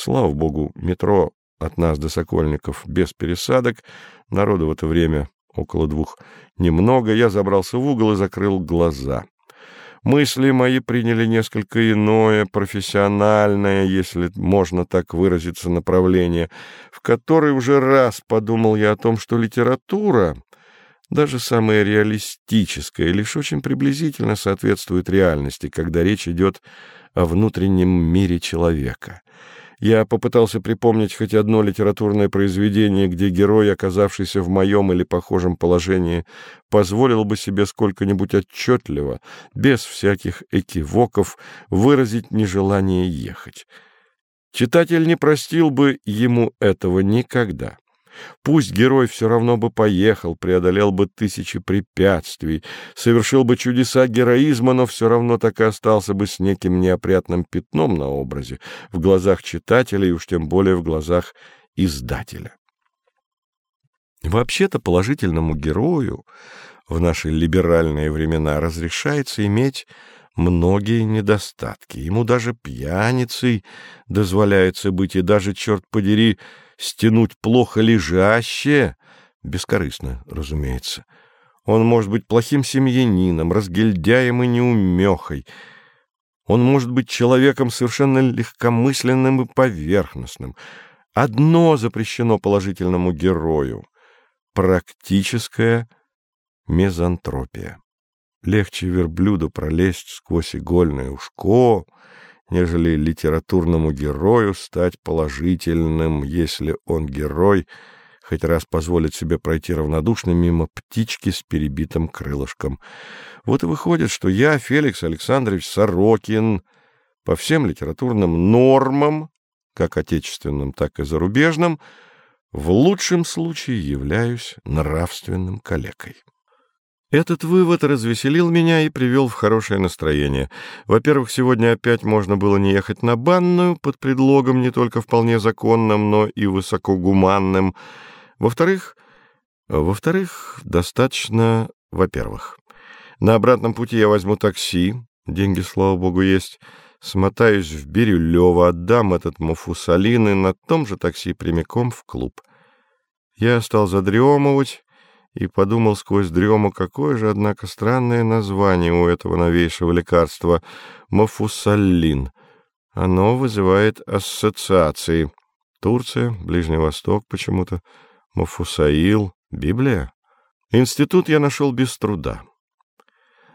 Слава богу, метро от нас до Сокольников без пересадок, народу в это время около двух немного, я забрался в угол и закрыл глаза. Мысли мои приняли несколько иное, профессиональное, если можно так выразиться, направление, в которое уже раз подумал я о том, что литература, даже самая реалистическая, лишь очень приблизительно соответствует реальности, когда речь идет о внутреннем мире человека — я попытался припомнить хоть одно литературное произведение, где герой, оказавшийся в моем или похожем положении, позволил бы себе сколько-нибудь отчетливо, без всяких экивоков, выразить нежелание ехать. Читатель не простил бы ему этого никогда. Пусть герой все равно бы поехал, преодолел бы тысячи препятствий, совершил бы чудеса героизма, но все равно так и остался бы с неким неопрятным пятном на образе, в глазах читателя и уж тем более в глазах издателя. Вообще-то положительному герою в наши либеральные времена разрешается иметь многие недостатки. Ему даже пьяницей дозволяется быть, и даже, черт подери, стянуть плохо лежащее, бескорыстно, разумеется. Он может быть плохим семьянином, разгильдяем и неумехой. Он может быть человеком совершенно легкомысленным и поверхностным. Одно запрещено положительному герою — практическая мизантропия. Легче верблюду пролезть сквозь игольное ушко — нежели литературному герою стать положительным, если он герой, хоть раз позволит себе пройти равнодушно мимо птички с перебитым крылышком. Вот и выходит, что я, Феликс Александрович Сорокин, по всем литературным нормам, как отечественным, так и зарубежным, в лучшем случае являюсь нравственным калекой. Этот вывод развеселил меня и привел в хорошее настроение. Во-первых, сегодня опять можно было не ехать на банную под предлогом не только вполне законным, но и высокогуманным. Во-вторых, во-вторых, достаточно, во-первых. На обратном пути я возьму такси, деньги, слава богу, есть, смотаюсь в Бирюлево, отдам этот Мафусалин и на том же такси прямиком в клуб. Я стал задремывать и подумал сквозь дрему, какое же, однако, странное название у этого новейшего лекарства — мафусаллин. Оно вызывает ассоциации. Турция, Ближний Восток почему-то, Мафусаил, Библия. Институт я нашел без труда.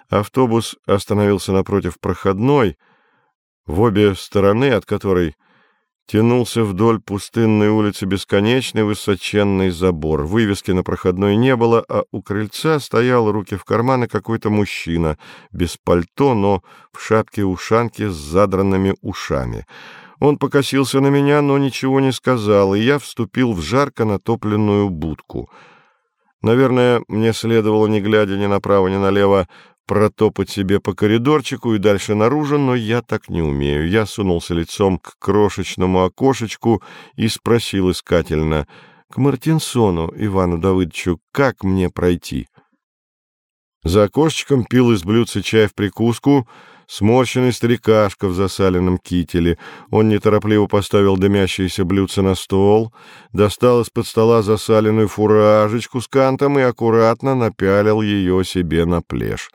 Автобус остановился напротив проходной, в обе стороны от которой Тянулся вдоль пустынной улицы бесконечный высоченный забор. Вывески на проходной не было, а у крыльца стоял руки в карманы какой-то мужчина, без пальто, но в шапке-ушанке с задранными ушами. Он покосился на меня, но ничего не сказал, и я вступил в жарко натопленную будку. Наверное, мне следовало, не глядя ни направо, ни налево, протопать себе по коридорчику и дальше наружу, но я так не умею. Я сунулся лицом к крошечному окошечку и спросил искательно, «К Мартинсону, Ивану Давыдовичу, как мне пройти?» За окошечком пил из блюдца чай в прикуску, сморщенный старикашка в засаленном кителе. Он неторопливо поставил дымящееся блюдце на стол, достал из-под стола засаленную фуражечку с кантом и аккуратно напялил ее себе на плешь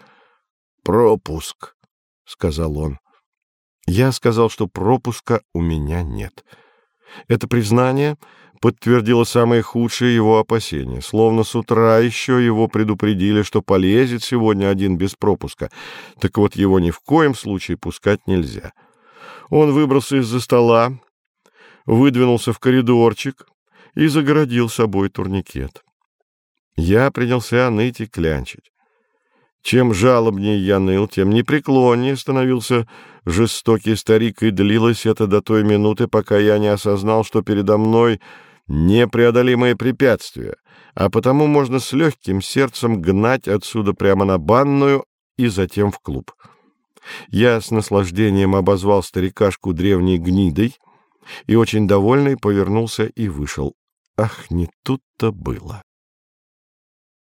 пропуск, — сказал он. Я сказал, что пропуска у меня нет. Это признание подтвердило самые худшие его опасения. Словно с утра еще его предупредили, что полезет сегодня один без пропуска. Так вот, его ни в коем случае пускать нельзя. Он выбрался из-за стола, выдвинулся в коридорчик и загородил собой турникет. Я принялся ныть и клянчить. Чем жалобнее я ныл, тем непреклоннее становился жестокий старик, и длилось это до той минуты, пока я не осознал, что передо мной непреодолимое препятствие, а потому можно с легким сердцем гнать отсюда прямо на банную и затем в клуб. Я с наслаждением обозвал старикашку древней гнидой и, очень довольный, повернулся и вышел. Ах, не тут-то было.